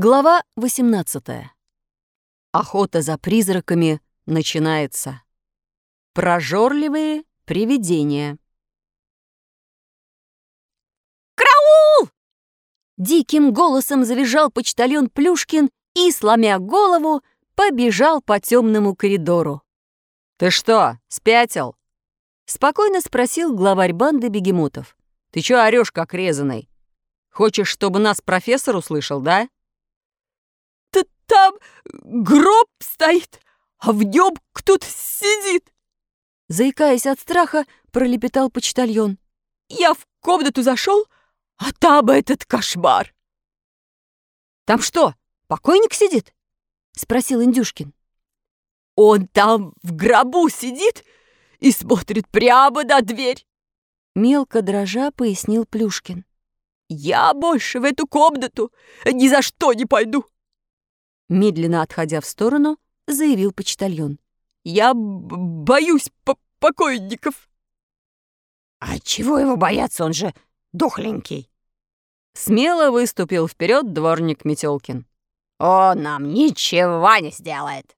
Глава 18. Охота за призраками начинается. Прожорливые привидения. «Караул!» Диким голосом завизжал почтальон Плюшкин и, сломя голову, побежал по темному коридору. «Ты что, спятил?» Спокойно спросил главарь банды бегемотов. «Ты чё орёшь, как резаный? Хочешь, чтобы нас профессор услышал, да?» Там гроб стоит, а в нем кто-то сидит. Заикаясь от страха, пролепетал почтальон. Я в комнату зашел, а там этот кошмар. Там что, покойник сидит? Спросил Индюшкин. Он там в гробу сидит и смотрит прямо на дверь. Мелко дрожа пояснил Плюшкин. Я больше в эту комнату ни за что не пойду. Медленно отходя в сторону, заявил почтальон. «Я боюсь покойников». «А чего его бояться, он же дохленький?» Смело выступил вперед дворник Метелкин. «Он нам ничего не сделает».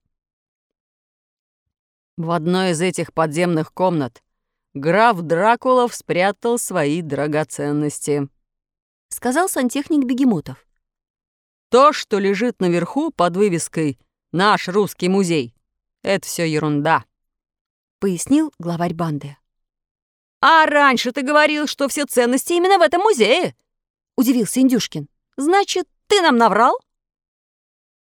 В одной из этих подземных комнат граф Дракулов спрятал свои драгоценности. Сказал сантехник Бегемотов. То, что лежит наверху под вывеской «Наш русский музей», это все ерунда», — пояснил главарь банды. «А раньше ты говорил, что все ценности именно в этом музее», — удивился Индюшкин. «Значит, ты нам наврал?»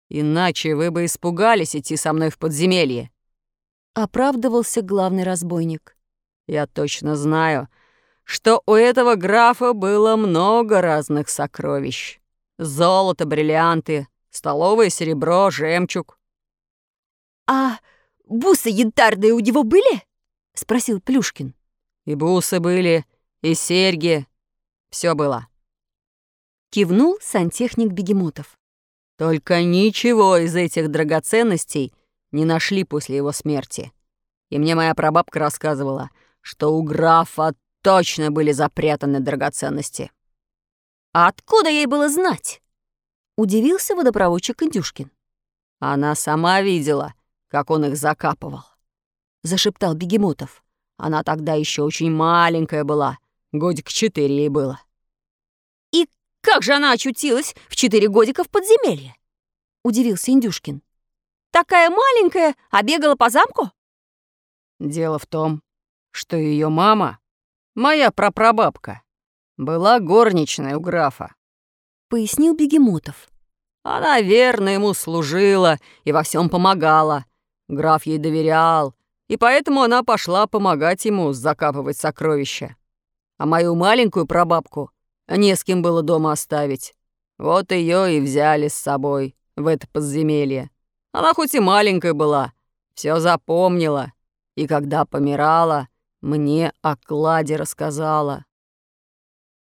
«Иначе вы бы испугались идти со мной в подземелье», — оправдывался главный разбойник. «Я точно знаю, что у этого графа было много разных сокровищ». Золото, бриллианты, столовое серебро, жемчуг. «А бусы янтарные у него были?» — спросил Плюшкин. «И бусы были, и серьги. Все было». Кивнул сантехник Бегемотов. Только ничего из этих драгоценностей не нашли после его смерти. И мне моя прабабка рассказывала, что у графа точно были запрятаны драгоценности. «А откуда ей было знать?» — удивился водопроводчик Индюшкин. «Она сама видела, как он их закапывал», — зашептал Бегемотов. «Она тогда еще очень маленькая была, годик четыре ей было». «И как же она очутилась в четыре годика в подземелье?» — удивился Индюшкин. «Такая маленькая, а бегала по замку?» «Дело в том, что ее мама, моя прапрабабка, была горничная у графа», — пояснил Бегемотов. «Она верно ему служила и во всем помогала. Граф ей доверял, и поэтому она пошла помогать ему закапывать сокровища. А мою маленькую прабабку не с кем было дома оставить. Вот ее и взяли с собой в это подземелье. Она хоть и маленькая была, все запомнила, и когда помирала, мне о кладе рассказала.